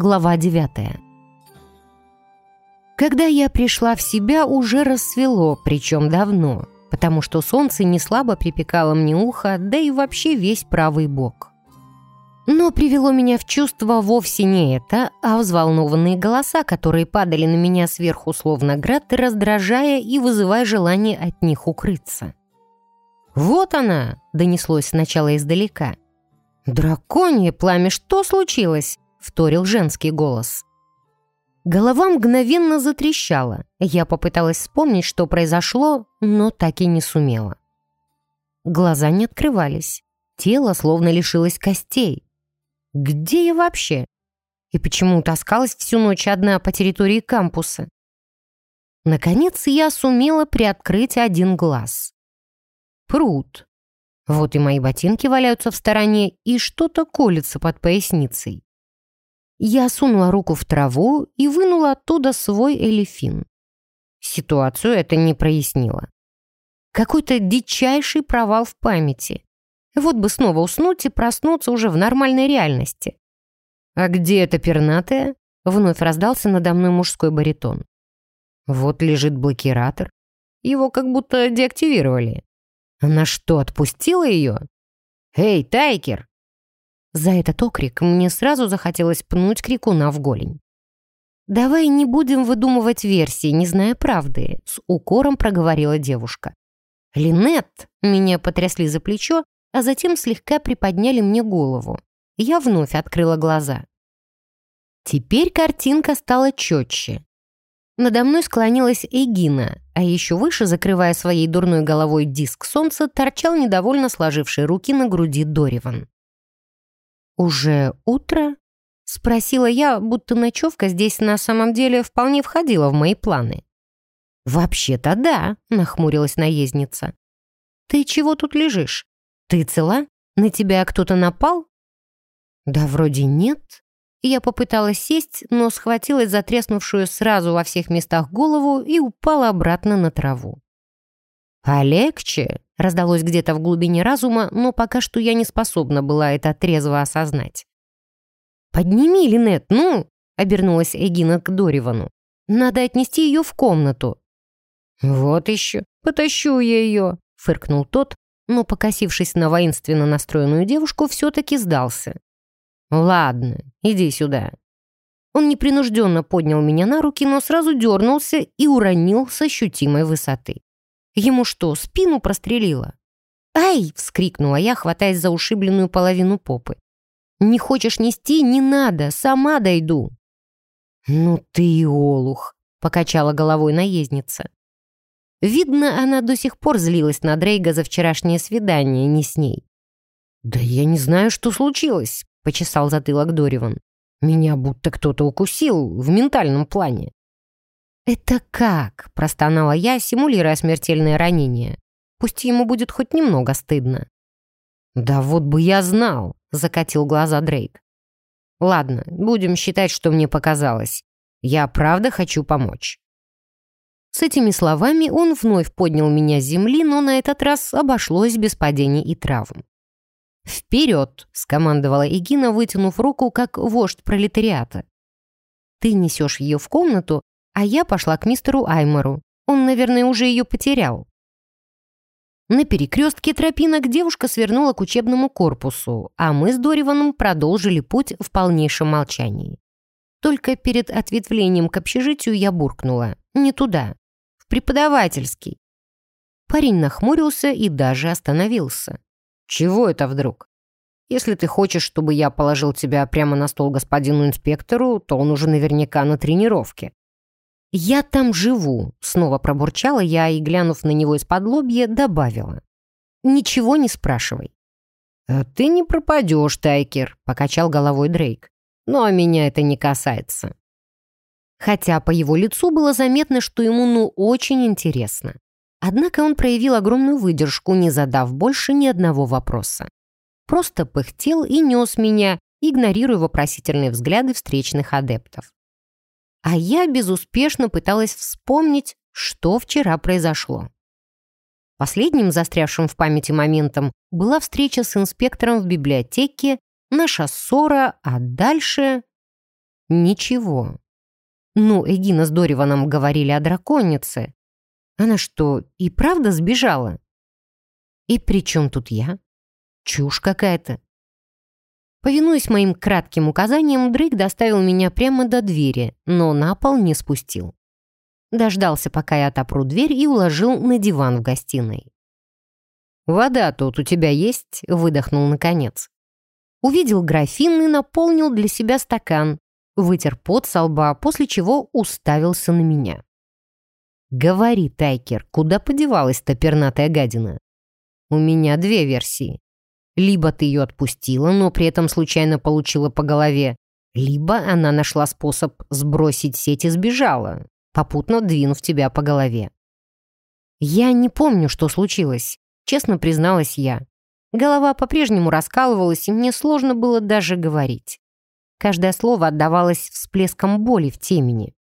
глава 9. Когда я пришла в себя, уже рассвело, причем давно, потому что солнце не слабо припекало мне ухо, да и вообще весь правый бок. Но привело меня в чувство вовсе не это, а взволнованные голоса, которые падали на меня сверху словно град, раздражая и вызывая желание от них укрыться. «Вот она!» — донеслось сначала издалека. «Драконье пламя, что случилось?» — вторил женский голос. Голова мгновенно затрещала. Я попыталась вспомнить, что произошло, но так и не сумела. Глаза не открывались. Тело словно лишилось костей. Где я вообще? И почему таскалась всю ночь одна по территории кампуса? Наконец я сумела приоткрыть один глаз. Пруд. Вот и мои ботинки валяются в стороне, и что-то колется под поясницей. Я сунула руку в траву и вынула оттуда свой элефин. Ситуацию это не прояснило. Какой-то дичайший провал в памяти. Вот бы снова уснуть и проснуться уже в нормальной реальности. «А где эта пернатая?» — вновь раздался надо мной мужской баритон. Вот лежит блокиратор. Его как будто деактивировали. Она что, отпустила ее? «Эй, Тайкер, за этот окрик мне сразу захотелось пнуть крикуна в голень. «Давай не будем выдумывать версии, не зная правды», — с укором проговорила девушка. «Линет!» — меня потрясли за плечо, а затем слегка приподняли мне голову. Я вновь открыла глаза. Теперь картинка стала четче. Надо мной склонилась Эгина, а еще выше, закрывая своей дурной головой диск солнца, торчал недовольно сложивший руки на груди Дориван. «Уже утро?» — спросила я, будто ночевка здесь на самом деле вполне входила в мои планы. «Вообще-то да», — нахмурилась наездница. «Ты чего тут лежишь? Ты цела? На тебя кто-то напал?» «Да вроде нет». Я попыталась сесть, но схватилась за треснувшую сразу во всех местах голову и упала обратно на траву. «Полегче», раздалось где-то в глубине разума, но пока что я не способна была это трезво осознать. «Подними, Линет, ну!» — обернулась Эгина к Доривану. «Надо отнести ее в комнату». «Вот еще, потащу я ее», — фыркнул тот, но, покосившись на воинственно настроенную девушку, все-таки сдался. «Ладно, иди сюда». Он непринужденно поднял меня на руки, но сразу дернулся и уронил с ощутимой высоты. Ему что, спину прострелило? «Ай!» — вскрикнула я, хватаясь за ушибленную половину попы. «Не хочешь нести? Не надо, сама дойду». «Ну ты и олух!» — покачала головой наездница. Видно, она до сих пор злилась на Дрейга за вчерашнее свидание, не с ней. «Да я не знаю, что случилось», — почесал затылок Дориван. «Меня будто кто-то укусил в ментальном плане». «Это как?» – простонала я, симулируя смертельное ранение. «Пусть ему будет хоть немного стыдно». «Да вот бы я знал!» – закатил глаза Дрейк. «Ладно, будем считать, что мне показалось. Я правда хочу помочь». С этими словами он вновь поднял меня с земли, но на этот раз обошлось без падений и травм. «Вперед!» — скомандовала Игина, вытянув руку, как вождь пролетариата. «Ты несешь ее в комнату, а я пошла к мистеру Аймору. Он, наверное, уже ее потерял. На перекрестке тропинок девушка свернула к учебному корпусу, а мы с Дориваном продолжили путь в полнейшем молчании. Только перед ответвлением к общежитию я буркнула. Не туда. В преподавательский. Парень нахмурился и даже остановился. «Чего это вдруг? Если ты хочешь, чтобы я положил тебя прямо на стол господину инспектору, то он уже наверняка на тренировке. «Я там живу», — снова пробурчала я и, глянув на него из-под лобья, добавила. «Ничего не спрашивай». «А «Ты не пропадешь, Тайкер», — покачал головой Дрейк. «Но меня это не касается». Хотя по его лицу было заметно, что ему ну очень интересно. Однако он проявил огромную выдержку, не задав больше ни одного вопроса. Просто пыхтел и нес меня, игнорируя вопросительные взгляды встречных адептов. А я безуспешно пыталась вспомнить, что вчера произошло. Последним застрявшим в памяти моментом была встреча с инспектором в библиотеке, наша ссора, а дальше... Ничего. Ну, Эгина с Дориваном говорили о драконице. Она что, и правда сбежала? И при чем тут я? Чушь какая-то. Повинуясь моим кратким указаниям, Дрейк доставил меня прямо до двери, но на пол не спустил. Дождался, пока я отопру дверь, и уложил на диван в гостиной. «Вода тут у тебя есть?» — выдохнул наконец. Увидел графин и наполнил для себя стакан, вытер пот со лба, после чего уставился на меня. «Говори, Тайкер, куда подевалась та пернатая гадина?» «У меня две версии. Либо ты ее отпустила, но при этом случайно получила по голове, либо она нашла способ сбросить сеть и сбежала, попутно двинув тебя по голове. Я не помню, что случилось, честно призналась я. Голова по-прежнему раскалывалась, и мне сложно было даже говорить. Каждое слово отдавалось всплеском боли в темени.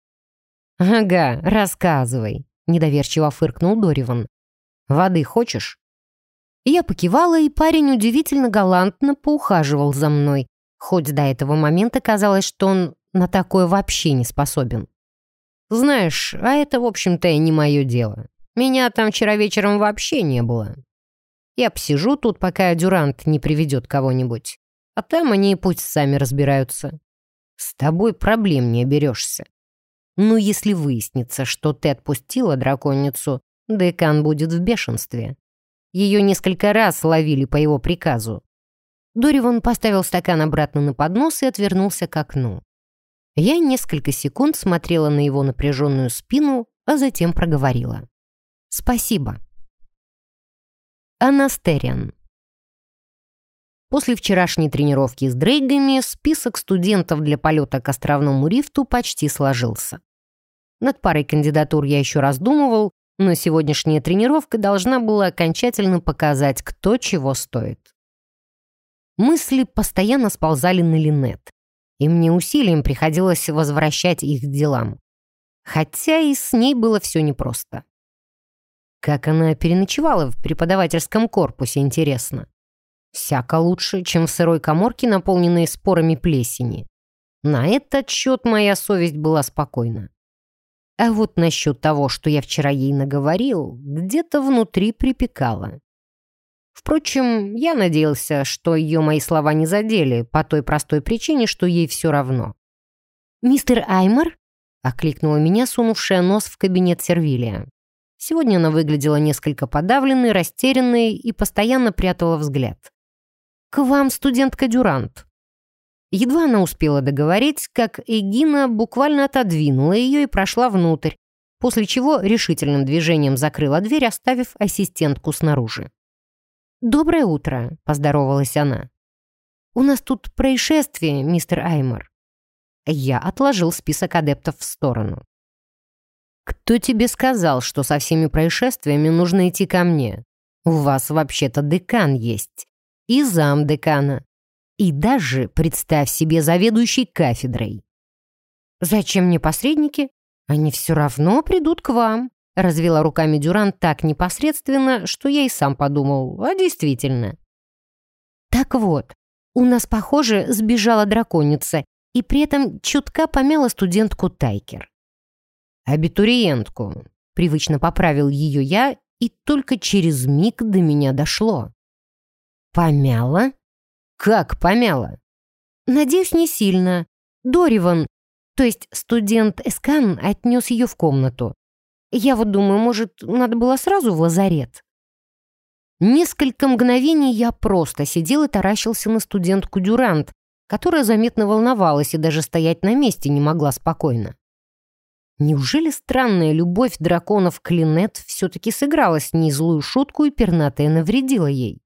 «Ага, рассказывай», — недоверчиво фыркнул Дориван. «Воды хочешь?» Я покивала, и парень удивительно галантно поухаживал за мной, хоть до этого момента казалось, что он на такое вообще не способен. Знаешь, а это, в общем-то, и не мое дело. Меня там вчера вечером вообще не было. Я посижу тут, пока Дюрант не приведет кого-нибудь. А там они пусть сами разбираются. С тобой проблем не оберешься. Ну, если выяснится, что ты отпустила драконицу, декан будет в бешенстве. Ее несколько раз ловили по его приказу. Дориван поставил стакан обратно на поднос и отвернулся к окну. Я несколько секунд смотрела на его напряженную спину, а затем проговорила. «Спасибо». Анастериан. После вчерашней тренировки с дрейгами список студентов для полета к островному рифту почти сложился. Над парой кандидатур я еще раздумывал, но сегодняшняя тренировка должна была окончательно показать, кто чего стоит. Мысли постоянно сползали на Линет и мне усилием приходилось возвращать их к делам. Хотя и с ней было все непросто. Как она переночевала в преподавательском корпусе, интересно. Всяко лучше, чем в сырой коморке, наполненной спорами плесени. На этот счет моя совесть была спокойна. А вот насчет того, что я вчера ей наговорил, где-то внутри припекало. Впрочем, я надеялся, что ее мои слова не задели, по той простой причине, что ей все равно. «Мистер Аймор?» — окликнула меня, сунувшая нос в кабинет Сервилия. Сегодня она выглядела несколько подавленной, растерянной и постоянно прятала взгляд. «К вам студентка Дюрант». Едва она успела договорить, как Эгина буквально отодвинула ее и прошла внутрь, после чего решительным движением закрыла дверь, оставив ассистентку снаружи. «Доброе утро», — поздоровалась она. «У нас тут происшествие, мистер Аймор». Я отложил список адептов в сторону. «Кто тебе сказал, что со всеми происшествиями нужно идти ко мне? У вас вообще-то декан есть. И зам декана. И даже, представь себе, заведующий кафедрой». «Зачем мне посредники? Они все равно придут к вам», Развела руками Дюран так непосредственно, что я и сам подумал, а действительно. Так вот, у нас, похоже, сбежала драконица, и при этом чутка помяла студентку Тайкер. «Абитуриентку», — привычно поправил ее я, и только через миг до меня дошло. «Помяла? Как помяла?» «Надеюсь, не сильно. Дориван, то есть студент Эскан, отнес ее в комнату. Я вот думаю, может, надо было сразу в лазарет? Несколько мгновений я просто сидел и таращился на студентку Дюрант, которая заметно волновалась и даже стоять на месте не могла спокойно. Неужели странная любовь драконов к Линет все-таки сыграла с ней злую шутку и пернатая навредила ей?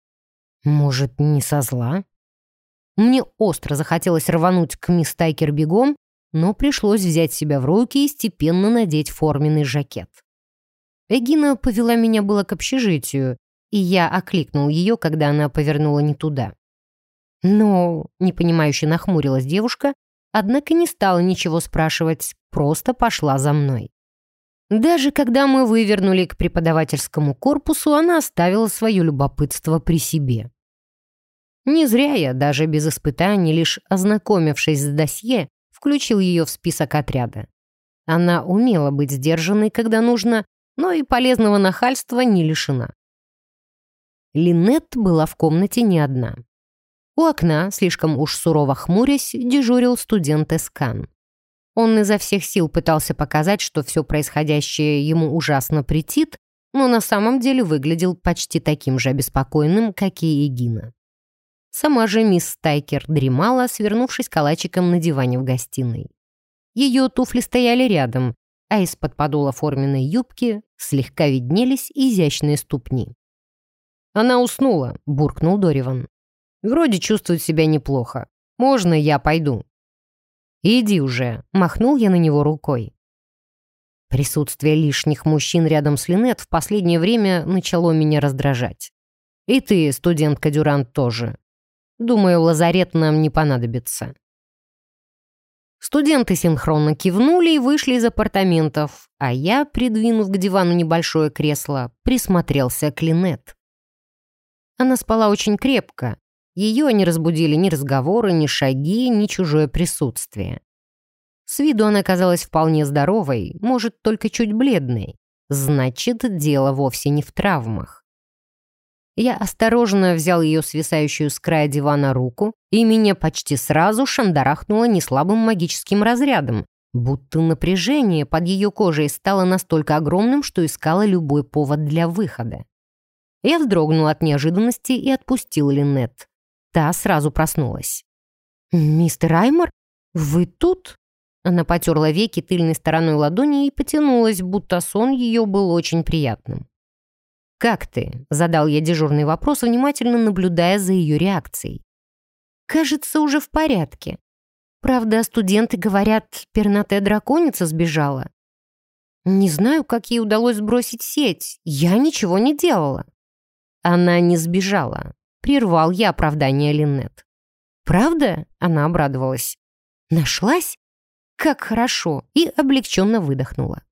Может, не со зла? Мне остро захотелось рвануть к мисс Тайкер бегом, но пришлось взять себя в руки и степенно надеть форменный жакет. Эгина повела меня было к общежитию, и я окликнул ее, когда она повернула не туда. Но, непонимающе нахмурилась девушка, однако не стала ничего спрашивать, просто пошла за мной. Даже когда мы вывернули к преподавательскому корпусу, она оставила свое любопытство при себе. Не зря я, даже без испытаний, лишь ознакомившись с досье, включил ее в список отряда. Она умела быть сдержанной, когда нужно, но и полезного нахальства не лишена. Линет была в комнате не одна. У окна, слишком уж сурово хмурясь, дежурил студент Эскан. Он изо всех сил пытался показать, что все происходящее ему ужасно претит, но на самом деле выглядел почти таким же обеспокоенным, как и Эгина. Сама же мисс Стайкер дремала, свернувшись калачиком на диване в гостиной. Ее туфли стояли рядом, а из-под подола форменной юбки слегка виднелись изящные ступни. «Она уснула», — буркнул Дориван. «Вроде чувствует себя неплохо. Можно я пойду?» «Иди уже», — махнул я на него рукой. Присутствие лишних мужчин рядом с Линет в последнее время начало меня раздражать. И ты, студентка Дюрант, тоже. Думаю, лазарет нам не понадобится. Студенты синхронно кивнули и вышли из апартаментов, а я, придвинув к дивану небольшое кресло, присмотрелся к Линет. Она спала очень крепко. Ее не разбудили ни разговоры, ни шаги, ни чужое присутствие. С виду она казалась вполне здоровой, может, только чуть бледной. Значит, дело вовсе не в травмах. Я осторожно взял ее свисающую с края дивана руку, и меня почти сразу шандарахнуло неслабым магическим разрядом, будто напряжение под ее кожей стало настолько огромным, что искало любой повод для выхода. Я вздрогнул от неожиданности и отпустил Линет. Та сразу проснулась. «Мистер Аймор, вы тут?» Она потерла веки тыльной стороной ладони и потянулась, будто сон ее был очень приятным. «Как ты?» — задал я дежурный вопрос, внимательно наблюдая за ее реакцией. «Кажется, уже в порядке. Правда, студенты говорят, пернатая драконица сбежала. Не знаю, как ей удалось сбросить сеть. Я ничего не делала». Она не сбежала. Прервал я оправдание Линнет. «Правда?» — она обрадовалась. «Нашлась? Как хорошо!» и облегченно выдохнула.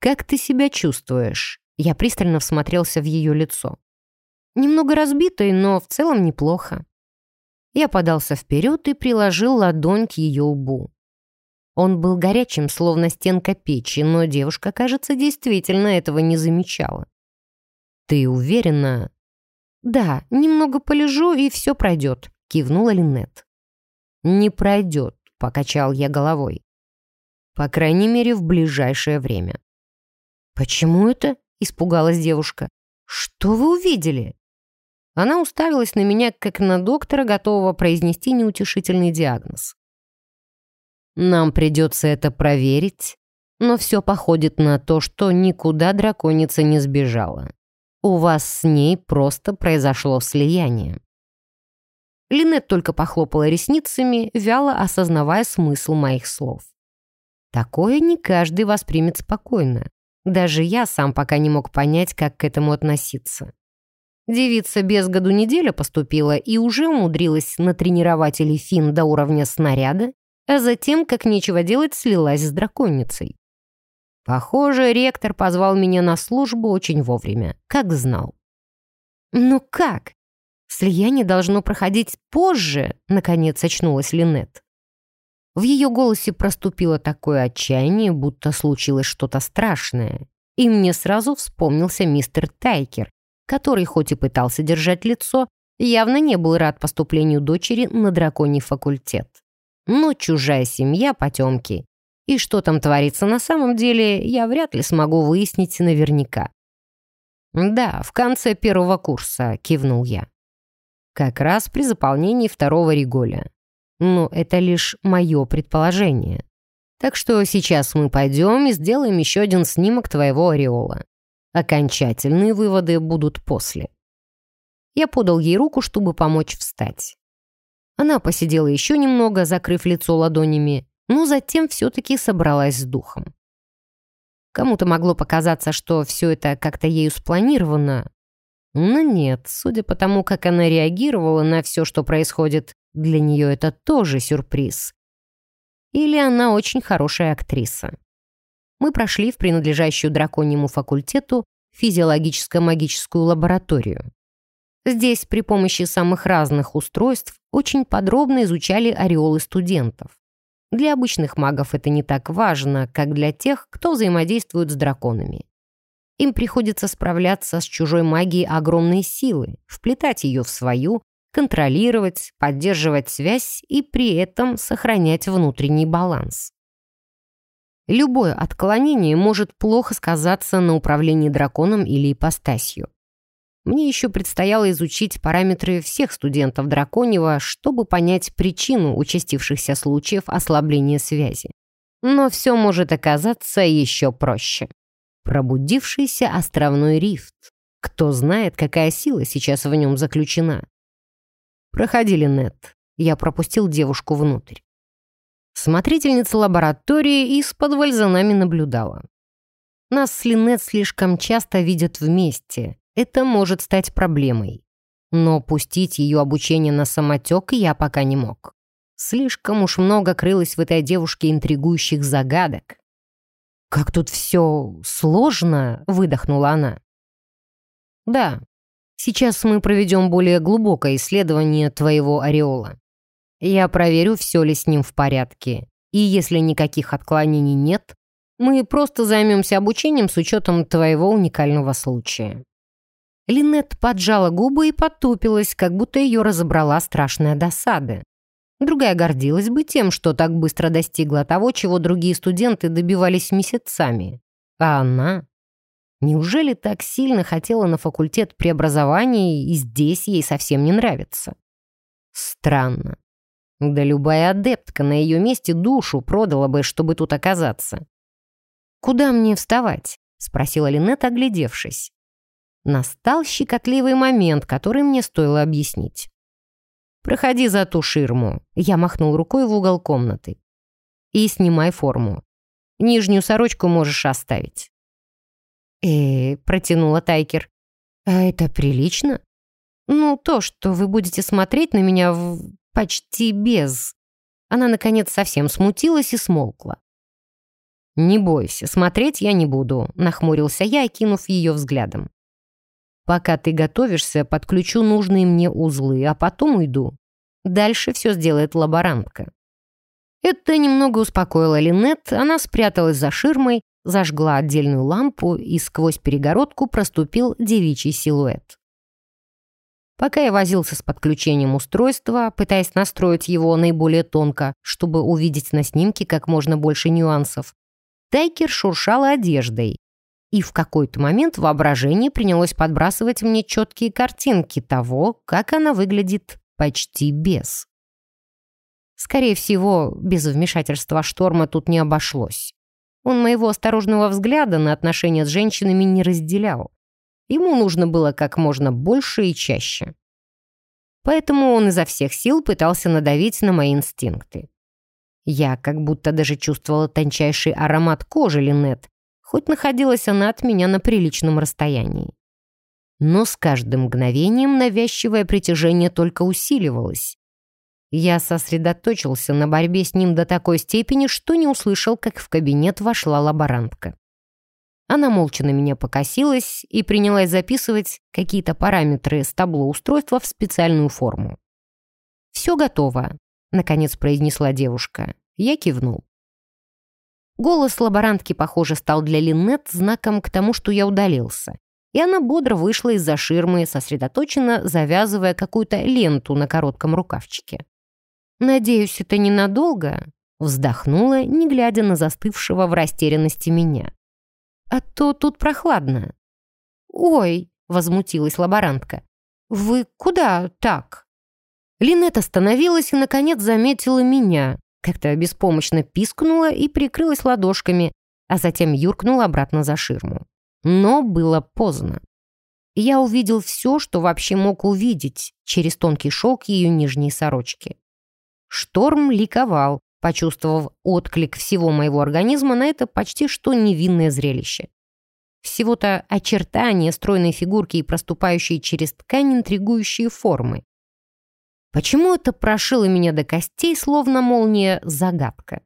«Как ты себя чувствуешь?» Я пристально всмотрелся в ее лицо. Немного разбитой, но в целом неплохо. Я подался вперед и приложил ладонь к ее лбу. Он был горячим, словно стенка печи, но девушка, кажется, действительно этого не замечала. «Ты уверена?» «Да, немного полежу, и все пройдет», — кивнула Линнет. «Не пройдет», — покачал я головой. «По крайней мере, в ближайшее время». «Почему это?» — испугалась девушка. «Что вы увидели?» Она уставилась на меня, как на доктора, готового произнести неутешительный диагноз. «Нам придется это проверить, но все походит на то, что никуда драконица не сбежала. У вас с ней просто произошло слияние». Линет только похлопала ресницами, вяло осознавая смысл моих слов. Такое не каждый воспримет спокойно. Даже я сам пока не мог понять, как к этому относиться. Девица без году неделя поступила и уже умудрилась натренировать Элифин до уровня снаряда, а затем, как нечего делать, слилась с драконицей. Похоже, ректор позвал меня на службу очень вовремя, как знал. «Ну как? Слияние должно проходить позже», — наконец очнулась Линет. В ее голосе проступило такое отчаяние, будто случилось что-то страшное. И мне сразу вспомнился мистер Тайкер, который, хоть и пытался держать лицо, явно не был рад поступлению дочери на драконий факультет. Но чужая семья потемки. И что там творится на самом деле, я вряд ли смогу выяснить наверняка. «Да, в конце первого курса», — кивнул я. «Как раз при заполнении второго реголя но это лишь мое предположение. Так что сейчас мы пойдем и сделаем еще один снимок твоего ореола. Окончательные выводы будут после. Я подал ей руку, чтобы помочь встать. Она посидела еще немного, закрыв лицо ладонями, но затем все-таки собралась с духом. Кому-то могло показаться, что все это как-то ею спланировано. Но нет, судя по тому, как она реагировала на все, что происходит, для нее это тоже сюрприз. Или она очень хорошая актриса. Мы прошли в принадлежащую драконьему факультету физиологическо-магическую лабораторию. Здесь при помощи самых разных устройств очень подробно изучали ореолы студентов. Для обычных магов это не так важно, как для тех, кто взаимодействует с драконами. Им приходится справляться с чужой магией огромной силы, вплетать ее в свою, контролировать, поддерживать связь и при этом сохранять внутренний баланс. Любое отклонение может плохо сказаться на управлении драконом или ипостасью. Мне еще предстояло изучить параметры всех студентов Драконьего, чтобы понять причину участившихся случаев ослабления связи. Но все может оказаться еще проще. Пробудившийся островной рифт. Кто знает, какая сила сейчас в нем заключена. Проходили нет. Я пропустил девушку внутрь. Смотрительница лаборатории из-под за нами наблюдала. Нас с Линет слишком часто видят вместе, это может стать проблемой. Но пустить ее обучение на самотек я пока не мог. Слишком уж много крылось в этой девушке интригующих загадок. «Как тут все сложно!» — выдохнула она. «Да, сейчас мы проведем более глубокое исследование твоего ореола. Я проверю, все ли с ним в порядке. И если никаких отклонений нет, мы просто займемся обучением с учетом твоего уникального случая. Линет поджала губы и потупилась, как будто ее разобрала страшная досада. Другая гордилась бы тем, что так быстро достигла того, чего другие студенты добивались месяцами. А она? Неужели так сильно хотела на факультет преобразования и здесь ей совсем не нравится? Странно. Да любая адептка на ее месте душу продала бы, чтобы тут оказаться. «Куда мне вставать?» — спросила Линет, оглядевшись. Настал щекотливый момент, который мне стоило объяснить. «Проходи за ту ширму», — я махнул рукой в угол комнаты. «И снимай форму. Нижнюю сорочку можешь оставить». «Э, протянула Тайкер. «А это прилично?» «Ну, то, что вы будете смотреть на меня в... почти без...» Она, наконец, совсем смутилась и смолкла. «Не бойся, смотреть я не буду», — нахмурился я, окинув ее взглядом. Пока ты готовишься, подключу нужные мне узлы, а потом уйду. Дальше все сделает лаборантка». Это немного успокоило Линет, она спряталась за ширмой, зажгла отдельную лампу, и сквозь перегородку проступил девичий силуэт. Пока я возился с подключением устройства, пытаясь настроить его наиболее тонко, чтобы увидеть на снимке как можно больше нюансов, Тайкер шуршала одеждой, и в какой-то момент воображение принялось подбрасывать мне четкие картинки того, как она выглядит почти без. Скорее всего, без вмешательства шторма тут не обошлось. Он моего осторожного взгляда на отношения с женщинами не разделял. Ему нужно было как можно больше и чаще. Поэтому он изо всех сил пытался надавить на мои инстинкты. Я как будто даже чувствовала тончайший аромат кожи Линет, хоть находилась она от меня на приличном расстоянии. Но с каждым мгновением навязчивое притяжение только усиливалось. Я сосредоточился на борьбе с ним до такой степени, что не услышал, как в кабинет вошла лаборантка. Она молча на меня покосилась и принялась записывать какие-то параметры с табло устройства в специальную форму. «Все готово», — наконец произнесла девушка. Я кивнул. Голос лаборантки, похоже, стал для Линнет знаком к тому, что я удалился. И она бодро вышла из-за ширмы, сосредоточенно завязывая какую-то ленту на коротком рукавчике. «Надеюсь, это ненадолго?» Вздохнула, не глядя на застывшего в растерянности меня. «А то тут прохладно». «Ой!» — возмутилась лаборантка. «Вы куда так?» Линет остановилась и, наконец, заметила меня, как-то беспомощно пискнула и прикрылась ладошками, а затем юркнула обратно за ширму. Но было поздно. Я увидел все, что вообще мог увидеть через тонкий шелк ее нижней сорочки. Шторм ликовал, почувствовав отклик всего моего организма на это почти что невинное зрелище. Всего-то очертания стройной фигурки и проступающие через ткань интригующие формы. Почему это прошило меня до костей, словно молния, загадка?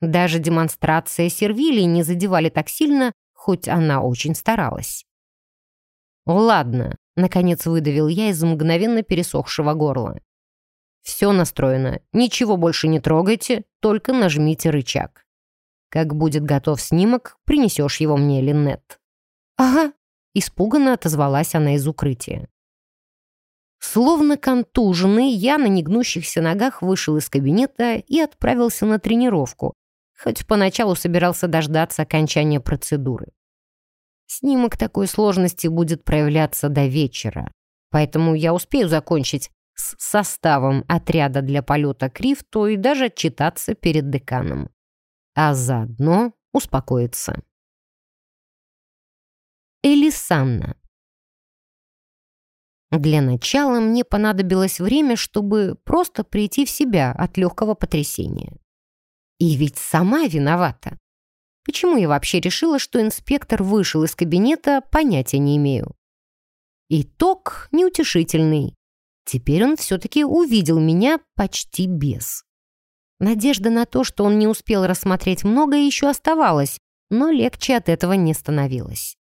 Даже демонстрация сервилии не задевали так сильно, хоть она очень старалась. «Ладно», — наконец выдавил я из мгновенно пересохшего горла. Все настроено. Ничего больше не трогайте, только нажмите рычаг. Как будет готов снимок, принесешь его мне, Линнет». «Ага», — испуганно отозвалась она из укрытия. Словно контуженный, я на негнущихся ногах вышел из кабинета и отправился на тренировку, хоть поначалу собирался дождаться окончания процедуры. Снимок такой сложности будет проявляться до вечера, поэтому я успею закончить с составом отряда для полета Крифту и даже отчитаться перед деканом. А заодно успокоиться. Элисанна. Для начала мне понадобилось время, чтобы просто прийти в себя от легкого потрясения. И ведь сама виновата. Почему я вообще решила, что инспектор вышел из кабинета, понятия не имею. Итог неутешительный. Теперь он все-таки увидел меня почти без. Надежда на то, что он не успел рассмотреть многое, еще оставалась, но легче от этого не становилось.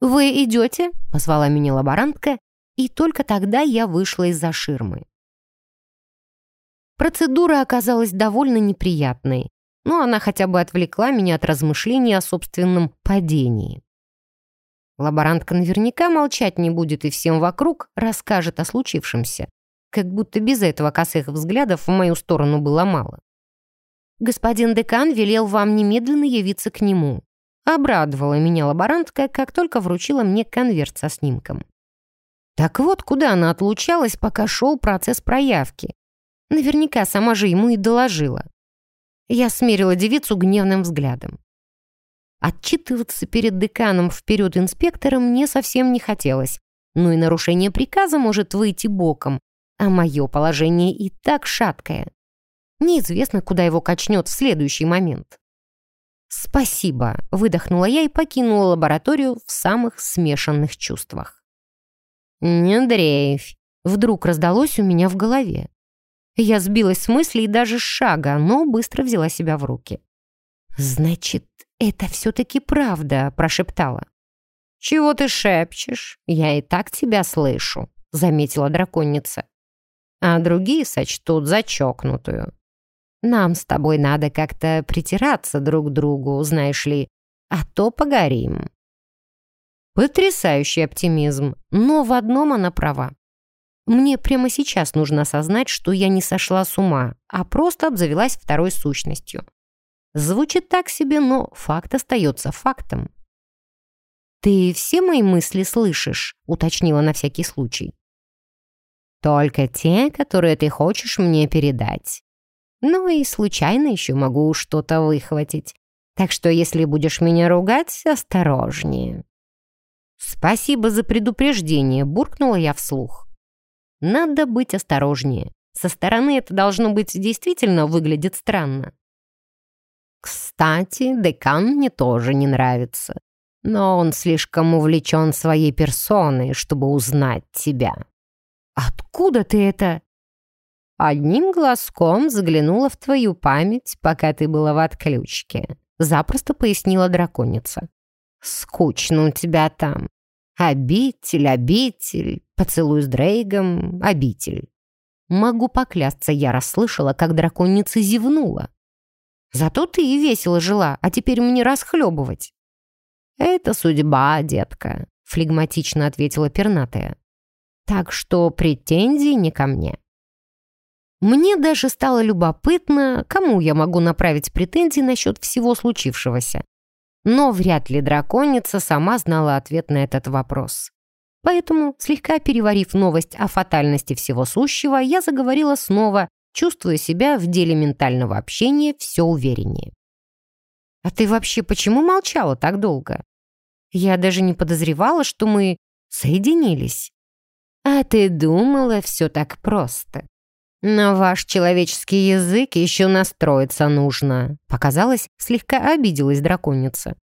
«Вы идете?» — позвала меня лаборантка, и только тогда я вышла из-за ширмы. Процедура оказалась довольно неприятной, но она хотя бы отвлекла меня от размышлений о собственном падении. Лаборантка наверняка молчать не будет и всем вокруг расскажет о случившемся, как будто без этого косых взглядов в мою сторону было мало. «Господин декан велел вам немедленно явиться к нему», обрадовала меня лаборантка, как только вручила мне конверт со снимком. Так вот, куда она отлучалась, пока шел процесс проявки. Наверняка сама же ему и доложила. Я смерила девицу гневным взглядом. Отчитываться перед деканом вперед инспектора мне совсем не хотелось, но и нарушение приказа может выйти боком, а мое положение и так шаткое. Неизвестно, куда его качнет в следующий момент. «Спасибо», — выдохнула я и покинула лабораторию в самых смешанных чувствах. «Не дрейфь!» Вдруг раздалось у меня в голове. Я сбилась с мысли и даже с шага, но быстро взяла себя в руки. «Значит, это все-таки правда», — прошептала. «Чего ты шепчешь? Я и так тебя слышу», — заметила драконица. «А другие сочтут за чокнутую. Нам с тобой надо как-то притираться друг к другу, знаешь ли, а то погорим». Потрясающий оптимизм, но в одном она права. Мне прямо сейчас нужно осознать, что я не сошла с ума, а просто обзавелась второй сущностью. Звучит так себе, но факт остается фактом. «Ты все мои мысли слышишь?» — уточнила на всякий случай. «Только те, которые ты хочешь мне передать. Ну и случайно еще могу что-то выхватить. Так что если будешь меня ругать, осторожнее». «Спасибо за предупреждение», — буркнула я вслух. «Надо быть осторожнее. Со стороны это должно быть действительно выглядит странно». «Кстати, декан мне тоже не нравится, но он слишком увлечен своей персоной, чтобы узнать тебя». «Откуда ты это?» «Одним глазком заглянула в твою память, пока ты была в отключке», — запросто пояснила драконица. Скучно у тебя там. Обитель, обитель, поцелуй с Дрейгом, обитель. Могу поклясться, я расслышала, как драконица зевнула. Зато ты и весело жила, а теперь мне расхлебывать. Это судьба, детка, флегматично ответила пернатая. Так что претензии не ко мне. Мне даже стало любопытно, кому я могу направить претензии насчет всего случившегося. Но вряд ли драконица сама знала ответ на этот вопрос. Поэтому, слегка переварив новость о фатальности всего сущего, я заговорила снова, чувствуя себя в деле ментального общения все увереннее. «А ты вообще почему молчала так долго? Я даже не подозревала, что мы соединились». «А ты думала, все так просто?» «На ваш человеческий язык еще настроиться нужно», показалось, слегка обиделась драконица.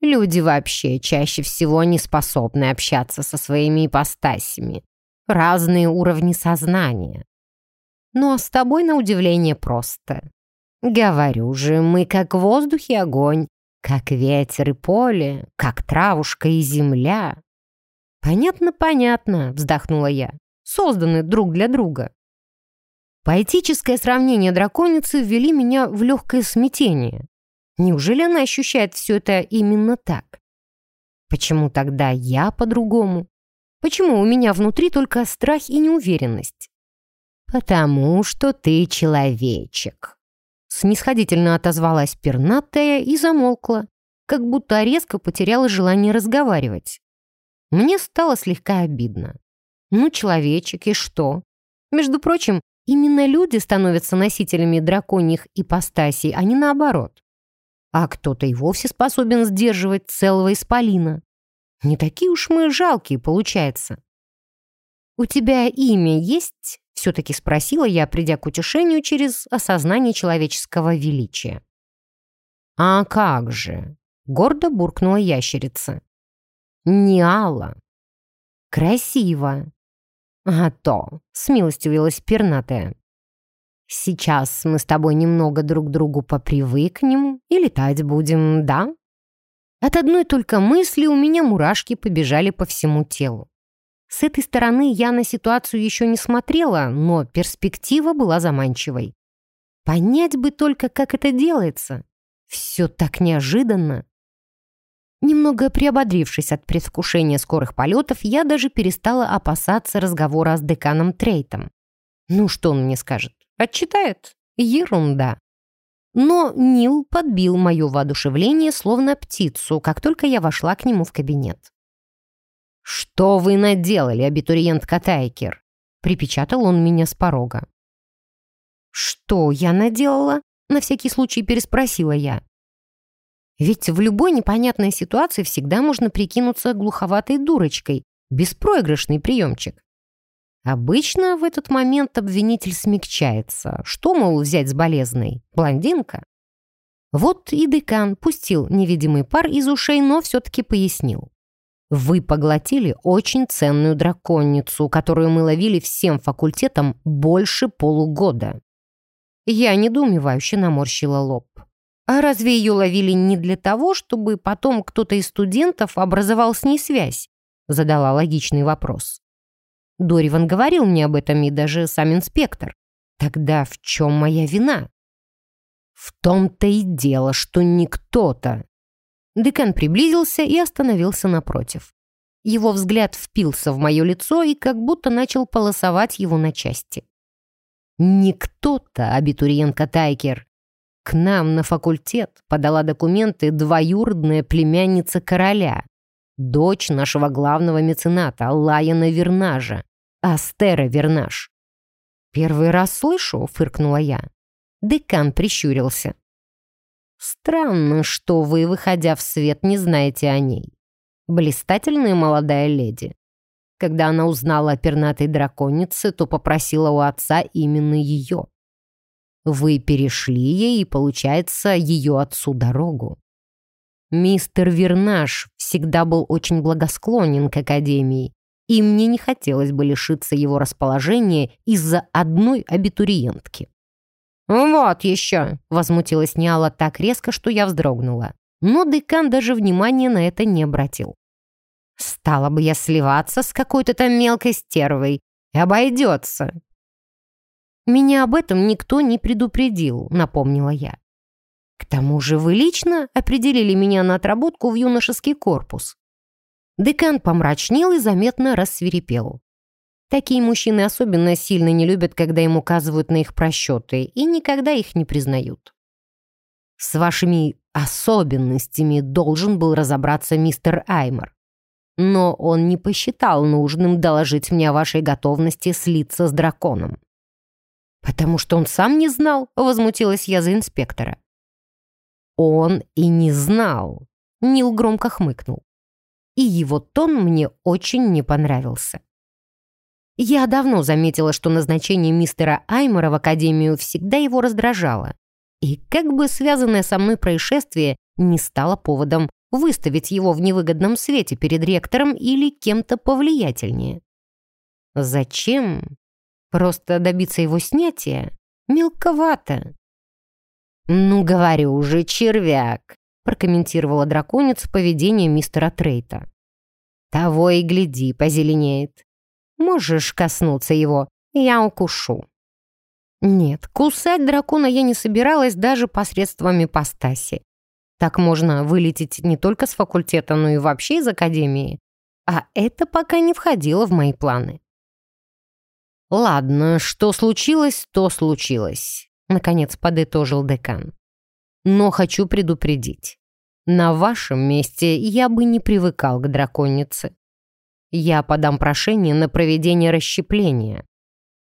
«Люди вообще чаще всего не способны общаться со своими ипостасями. Разные уровни сознания. Но с тобой, на удивление, просто. Говорю же, мы как воздух и огонь, как ветер и поле, как травушка и земля». «Понятно, понятно», — вздохнула я. «Созданы друг для друга». Поэтическое сравнение драконицы ввели меня в легкое смятение. Неужели она ощущает все это именно так? Почему тогда я по-другому? Почему у меня внутри только страх и неуверенность? «Потому что ты человечек», — снисходительно отозвалась пернатая и замолкла, как будто резко потеряла желание разговаривать. Мне стало слегка обидно. Ну, человечек, и что? Между прочим, именно люди становятся носителями драконьих ипостасей, а не наоборот. А кто-то и вовсе способен сдерживать целого исполина. Не такие уж мы жалкие, получается. «У тебя имя есть?» — все-таки спросила я, придя к утешению через осознание человеческого величия. «А как же?» — гордо буркнула ящерица. «Не Алла». «Красиво». «А то», — смилостивилась пернатая. «Сейчас мы с тобой немного друг другу попривыкнем и летать будем, да?» От одной только мысли у меня мурашки побежали по всему телу. С этой стороны я на ситуацию еще не смотрела, но перспектива была заманчивой. Понять бы только, как это делается. Все так неожиданно. Немного приободрившись от предвкушения скорых полетов, я даже перестала опасаться разговора с деканом Трейтом. Ну, что он мне скажет? Отчитает? Ерунда. Но Нил подбил мое воодушевление, словно птицу, как только я вошла к нему в кабинет. «Что вы наделали, абитуриент Катайкер?» Припечатал он меня с порога. «Что я наделала?» На всякий случай переспросила я. Ведь в любой непонятной ситуации всегда можно прикинуться глуховатой дурочкой, беспроигрышный приемчик. Обычно в этот момент обвинитель смягчается. Что, мол, взять с болезной? Блондинка? Вот и декан пустил невидимый пар из ушей, но все-таки пояснил. Вы поглотили очень ценную драконицу, которую мы ловили всем факультетом больше полугода. Я недоумевающе наморщила лоб. А разве ее ловили не для того, чтобы потом кто-то из студентов образовал с ней связь? Задала логичный вопрос. Дориван говорил мне об этом и даже сам инспектор. Тогда в чем моя вина? В том-то и дело, что не кто-то. Декан приблизился и остановился напротив. Его взгляд впился в мое лицо и как будто начал полосовать его на части. Не кто-то, абитуриентка Тайкер. К нам на факультет подала документы двоюродная племянница короля, дочь нашего главного мецената Лайена Вернажа, Астера Вернаж. «Первый раз слышу», — фыркнула я. Декан прищурился. «Странно, что вы, выходя в свет, не знаете о ней. Блистательная молодая леди. Когда она узнала о пернатой драконице, то попросила у отца именно ее. Вы перешли ей, и, получается, ее отцу дорогу. Мистер Вернаш всегда был очень благосклонен к Академии, и мне не хотелось бы лишиться его расположения из-за одной абитуриентки. «Вот еще!» — возмутилась Ниала так резко, что я вздрогнула. Но декан даже внимания на это не обратил. «Стала бы я сливаться с какой-то там мелкой стервой. И обойдется!» «Меня об этом никто не предупредил», — напомнила я. «К тому же вы лично определили меня на отработку в юношеский корпус. Декан помрачнел и заметно рассверепел. Такие мужчины особенно сильно не любят, когда им указывают на их просчеты, и никогда их не признают. С вашими особенностями должен был разобраться мистер Аймор. Но он не посчитал нужным доложить мне о вашей готовности слиться с драконом. «Потому что он сам не знал», — возмутилась я за инспектора. «Он и не знал», — Нил громко хмыкнул и его тон мне очень не понравился. Я давно заметила, что назначение мистера Аймора в академию всегда его раздражало, и как бы связанное со мной происшествие не стало поводом выставить его в невыгодном свете перед ректором или кем-то повлиятельнее. Зачем? Просто добиться его снятия? Мелковато. «Ну, говорю уже, червяк!» прокомментировала драконица поведение мистера Трейта. «Того и гляди, позеленеет. Можешь коснуться его, я укушу». Нет, кусать дракона я не собиралась даже посредством ипостаси. Так можно вылететь не только с факультета, но и вообще из академии. А это пока не входило в мои планы. «Ладно, что случилось, то случилось», — наконец подытожил декан. «Но хочу предупредить. На вашем месте я бы не привыкал к драконице. Я подам прошение на проведение расщепления.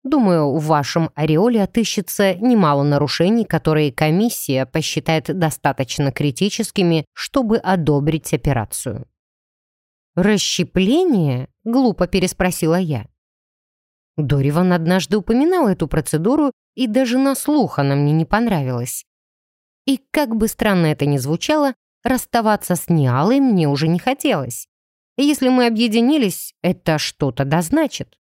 Думаю, в вашем ореоле отыщется немало нарушений, которые комиссия посчитает достаточно критическими, чтобы одобрить операцию». «Расщепление?» — глупо переспросила я. Дориван однажды упоминал эту процедуру, и даже на слух она мне не понравилась. И как бы странно это ни звучало, расставаться с Ниалой мне уже не хотелось. Если мы объединились, это что-то да значит.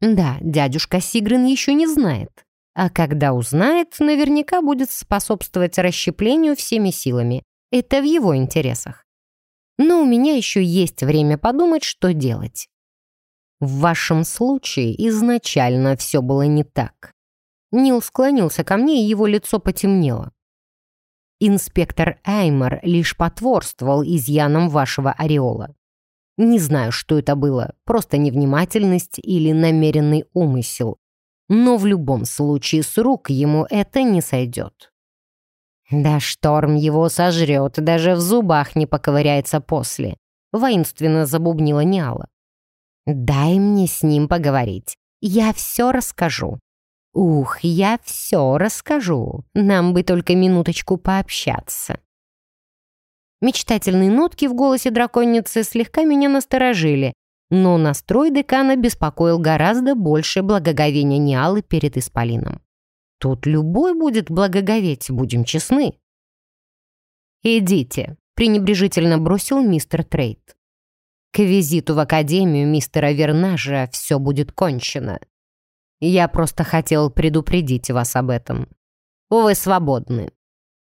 Да, дядюшка Сигрен еще не знает. А когда узнает, наверняка будет способствовать расщеплению всеми силами. Это в его интересах. Но у меня еще есть время подумать, что делать. В вашем случае изначально все было не так. Нил склонился ко мне, и его лицо потемнело. Инспектор Эймор лишь потворствовал изъянам вашего ореола. Не знаю, что это было, просто невнимательность или намеренный умысел. Но в любом случае с рук ему это не сойдет. Да шторм его сожрет, даже в зубах не поковыряется после. Воинственно забубнила Ниала. Дай мне с ним поговорить. Я все расскажу. Ух, я все расскажу. Нам бы только минуточку пообщаться. Мечтательные нотки в голосе драконицы слегка меня насторожили, но настрой декана беспокоил гораздо больше благоговения Ниалы перед Исполином. Тут любой будет благоговеть, будем честны. «Идите», — пренебрежительно бросил мистер Трейд. К визиту в академию мистера Вернажа все будет кончено. Я просто хотел предупредить вас об этом. Вы свободны.